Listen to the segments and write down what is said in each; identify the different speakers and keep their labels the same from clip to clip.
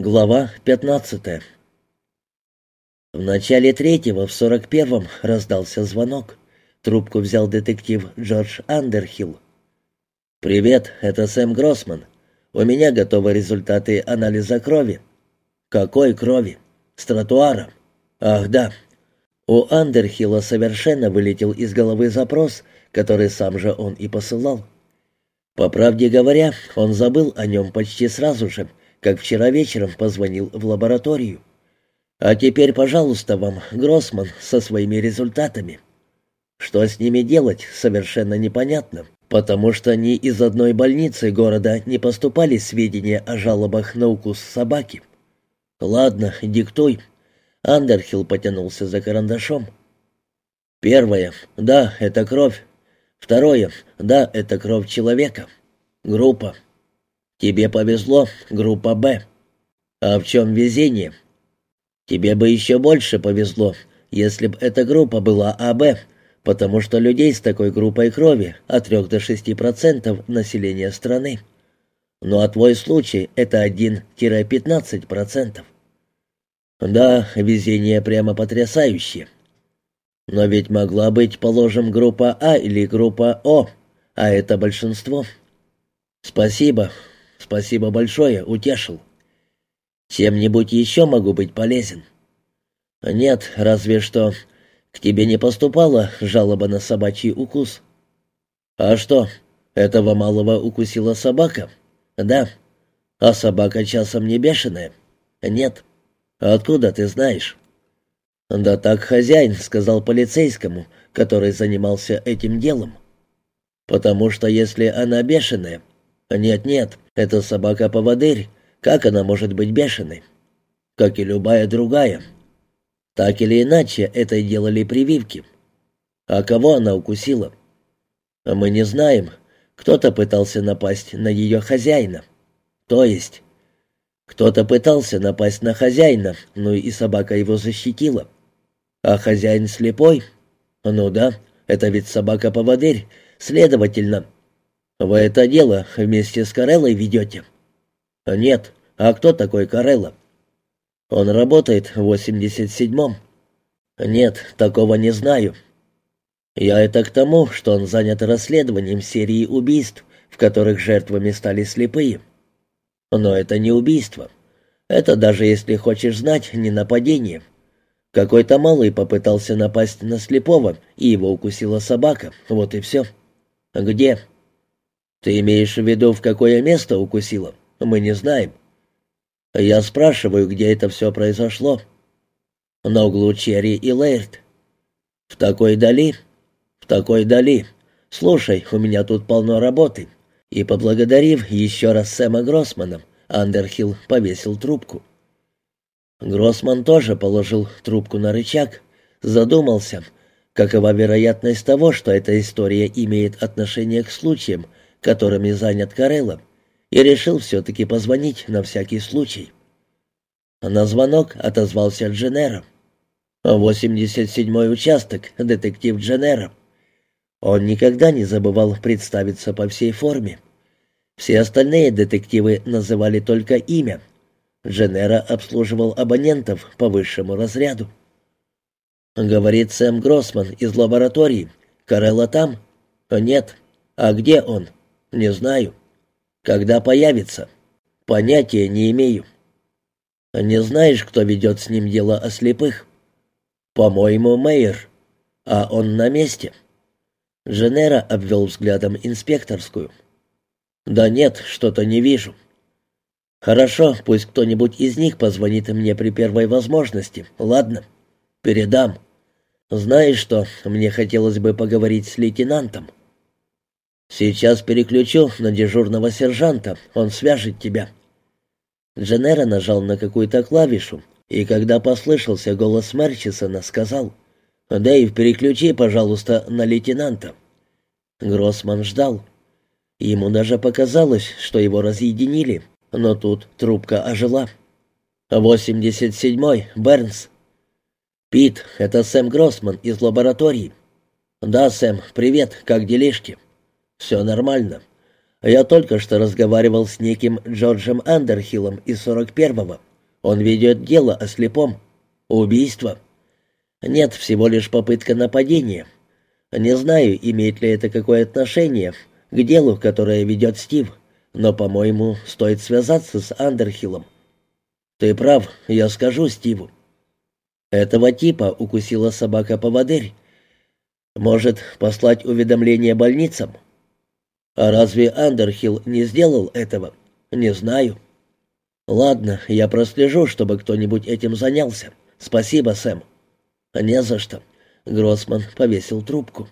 Speaker 1: Глава 15 В начале третьего в сорок первом раздался звонок. Трубку взял детектив Джордж Андерхилл. «Привет, это Сэм Гроссман. У меня готовы результаты анализа крови». «Какой крови?» «С тротуара». «Ах, да». У Андерхилла совершенно вылетел из головы запрос, который сам же он и посылал. По правде говоря, он забыл о нем почти сразу же, как вчера вечером позвонил в лабораторию. А теперь, пожалуйста, вам, Гроссман, со своими результатами. Что с ними делать, совершенно непонятно, потому что ни из одной больницы города не поступали сведения о жалобах на укус собаки. Ладно, диктуй. Андерхилл потянулся за карандашом. Первое. Да, это кровь. Второе. Да, это кровь человека. Группа. Тебе повезло, группа «Б». А в чем везение? Тебе бы еще больше повезло, если бы эта группа была АБ, потому что людей с такой группой крови от 3 до 6% населения страны. Ну а твой случай — это 1-15%. Да, везение прямо потрясающее. Но ведь могла быть, положим, группа А или группа О, а это большинство. Спасибо, Спасибо большое, утешил. Чем-нибудь еще могу быть полезен? Нет, разве что к тебе не поступала жалоба на собачий укус. А что, этого малого укусила собака? Да. А собака часом не бешеная? Нет. Откуда ты знаешь? Да так хозяин сказал полицейскому, который занимался этим делом. Потому что если она бешеная, «Нет-нет, это собака-поводырь. Как она может быть бешеной?» «Как и любая другая». Так или иначе, это делали прививки. А кого она укусила? Мы не знаем. Кто-то пытался напасть на ее хозяина. То есть... Кто-то пытался напасть на хозяина, ну и собака его защитила. А хозяин слепой? Ну да, это ведь собака-поводырь. Следовательно, «Вы это дело вместе с Кареллой ведете?» «Нет. А кто такой Карелла?» «Он работает в 87-м». «Нет, такого не знаю». «Я это к тому, что он занят расследованием серии убийств, в которых жертвами стали слепые». «Но это не убийство. Это даже, если хочешь знать, не нападение. Какой-то малый попытался напасть на слепого, и его укусила собака. Вот и все». «Где?» «Ты имеешь в виду, в какое место укусила? Мы не знаем». «Я спрашиваю, где это все произошло?» «На углу Черри и Лейрт». «В такой дали?» «В такой дали. Слушай, у меня тут полно работы». И, поблагодарив еще раз Сэма Гроссмана, Андерхилл повесил трубку. Гроссман тоже положил трубку на рычаг, задумался, какова вероятность того, что эта история имеет отношение к случаям, которыми занят Карелло, и решил все-таки позвонить на всякий случай. На звонок отозвался Дженера. «87-й участок, детектив Дженера». Он никогда не забывал представиться по всей форме. Все остальные детективы называли только имя. Дженера обслуживал абонентов по высшему разряду. «Говорит Сэм Гроссман из лаборатории. Карелла там?» «Нет. А где он?» «Не знаю. Когда появится?» «Понятия не имею». «Не знаешь, кто ведет с ним дело о слепых?» «По-моему, Мейер. А он на месте?» Женера обвел взглядом инспекторскую. «Да нет, что-то не вижу». «Хорошо, пусть кто-нибудь из них позвонит мне при первой возможности. Ладно, передам. Знаешь что, мне хотелось бы поговорить с лейтенантом». «Сейчас переключу на дежурного сержанта, он свяжет тебя». Дженера нажал на какую-то клавишу, и когда послышался голос Мерчисона, сказал «Дэйв, переключи, пожалуйста, на лейтенанта». Гроссман ждал. Ему даже показалось, что его разъединили, но тут трубка ожила. «Восемьдесят седьмой, Бернс». «Пит, это Сэм Гроссман из лаборатории». «Да, Сэм, привет, как делишки?» «Все нормально. Я только что разговаривал с неким Джорджем Андерхиллом из 41-го. Он ведет дело о слепом. Убийство. Нет, всего лишь попытка нападения. Не знаю, имеет ли это какое отношение к делу, которое ведет Стив, но, по-моему, стоит связаться с Андерхиллом. Ты прав, я скажу Стиву. Этого типа укусила собака-поводырь. Может, послать уведомление больницам? А разве Андерхилл не сделал этого? Не знаю. Ладно, я прослежу, чтобы кто-нибудь этим занялся. Спасибо, Сэм. Не за что. Гроссман повесил трубку.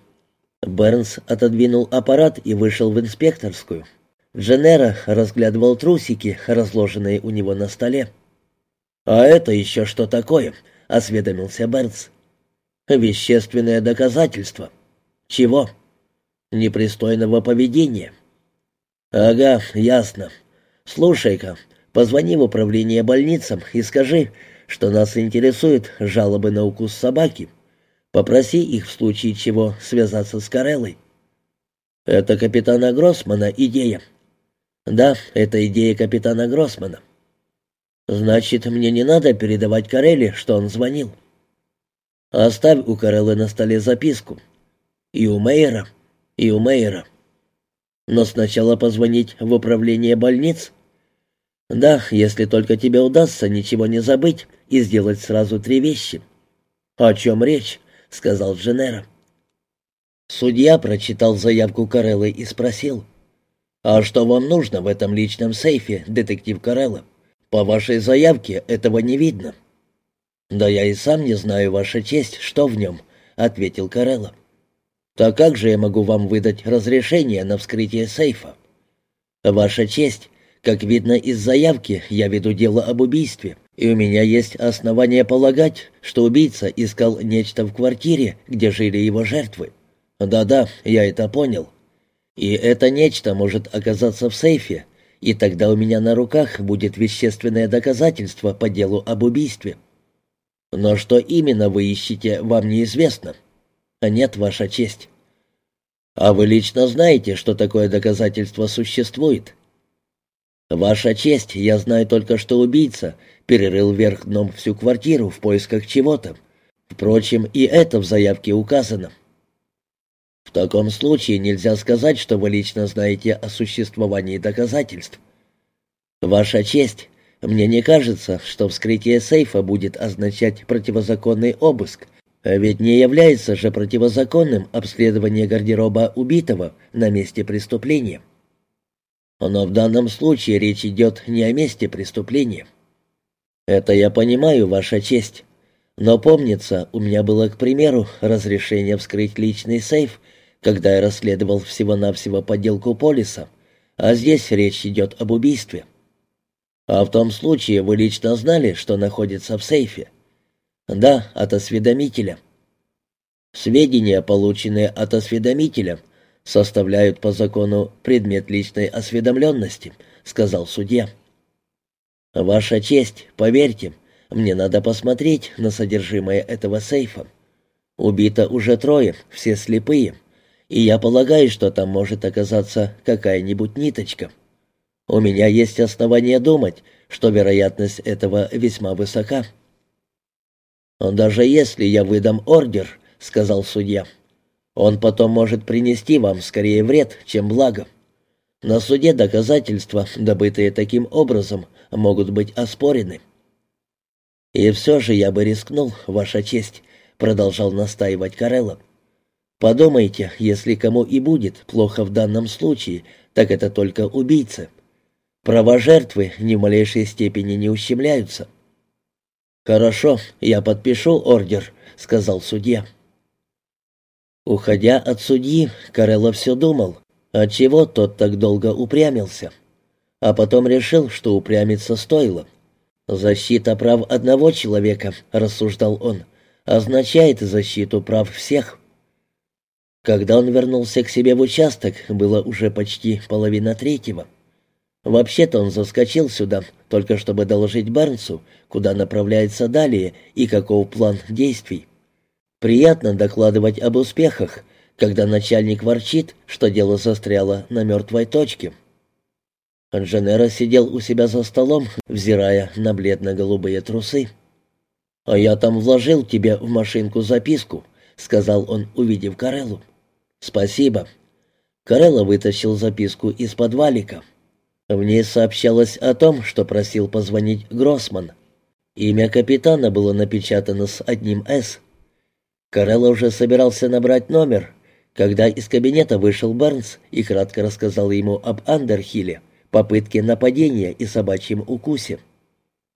Speaker 1: Бернс отодвинул аппарат и вышел в инспекторскую. Дженера разглядывал трусики, разложенные у него на столе. «А это еще что такое?» — осведомился Бернс. «Вещественное доказательство». «Чего?» «Непристойного поведения». «Ага, ясно. Слушай-ка, позвони в управление больницам и скажи, что нас интересуют жалобы на укус собаки. Попроси их в случае чего связаться с Кареллой». «Это капитана Гроссмана идея». «Да, это идея капитана Гроссмана». «Значит, мне не надо передавать Карелле, что он звонил». «Оставь у Кареллы на столе записку. И у Мейера, и у Мейера. Но сначала позвонить в управление больниц». «Да, если только тебе удастся ничего не забыть и сделать сразу три вещи». «О чем речь?» — сказал Дженера. Судья прочитал заявку Кареллы и спросил. «А что вам нужно в этом личном сейфе, детектив Карелла?» По вашей заявке этого не видно». «Да я и сам не знаю, Ваша честь, что в нем», — ответил Карелло. «Так как же я могу вам выдать разрешение на вскрытие сейфа?» «Ваша честь, как видно из заявки, я веду дело об убийстве, и у меня есть основания полагать, что убийца искал нечто в квартире, где жили его жертвы. Да-да, я это понял. И это нечто может оказаться в сейфе, и тогда у меня на руках будет вещественное доказательство по делу об убийстве. Но что именно вы ищете, вам неизвестно. Нет, Ваша честь. А вы лично знаете, что такое доказательство существует? Ваша честь, я знаю только, что убийца перерыл вверх дном всю квартиру в поисках чего-то. Впрочем, и это в заявке указано. В таком случае нельзя сказать, что вы лично знаете о существовании доказательств. Ваша честь, мне не кажется, что вскрытие сейфа будет означать противозаконный обыск, ведь не является же противозаконным обследование гардероба убитого на месте преступления. Но в данном случае речь идет не о месте преступления. Это я понимаю, Ваша честь. Но помнится, у меня было, к примеру, разрешение вскрыть личный сейф когда я расследовал всего-навсего подделку полиса, а здесь речь идет об убийстве. А в том случае вы лично знали, что находится в сейфе? Да, от осведомителя. Сведения, полученные от осведомителя, составляют по закону предмет личной осведомленности, сказал судья. Ваша честь, поверьте, мне надо посмотреть на содержимое этого сейфа. Убито уже трое, все слепые и я полагаю, что там может оказаться какая-нибудь ниточка. У меня есть основания думать, что вероятность этого весьма высока. «Даже если я выдам ордер», — сказал судья, — «он потом может принести вам скорее вред, чем благо. На суде доказательства, добытые таким образом, могут быть оспорены». «И все же я бы рискнул, Ваша честь», — продолжал настаивать Карелло. Подумайте, если кому и будет плохо в данном случае, так это только убийца. Права жертвы ни в малейшей степени не ущемляются. «Хорошо, я подпишу ордер», — сказал судья. Уходя от судьи, Карелло все думал, отчего тот так долго упрямился. А потом решил, что упрямиться стоило. «Защита прав одного человека», — рассуждал он, — «означает защиту прав всех». Когда он вернулся к себе в участок, было уже почти половина третьего. Вообще-то он заскочил сюда, только чтобы доложить Барнсу, куда направляется далее и каков план действий. Приятно докладывать об успехах, когда начальник ворчит, что дело застряло на мертвой точке. Анженера сидел у себя за столом, взирая на бледно-голубые трусы. «А я там вложил тебе в машинку записку», — сказал он, увидев Кареллу. «Спасибо». Карелла вытащил записку из подвалика. В ней сообщалось о том, что просил позвонить Гроссман. Имя капитана было напечатано с одним «С». Карелла уже собирался набрать номер, когда из кабинета вышел Бернс и кратко рассказал ему об Андерхилле, попытке нападения и собачьем укусе.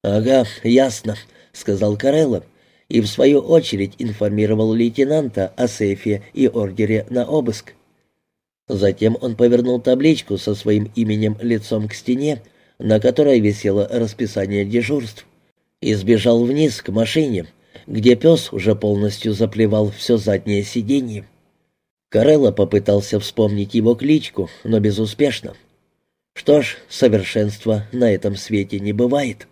Speaker 1: «Ага, ясно», — сказал Карелло, и в свою очередь информировал лейтенанта о сейфе и ордере на обыск. Затем он повернул табличку со своим именем лицом к стене, на которой висело расписание дежурств, и сбежал вниз к машине, где пес уже полностью заплевал все заднее сиденье. Карелла попытался вспомнить его кличку, но безуспешно. Что ж, совершенства на этом свете не бывает.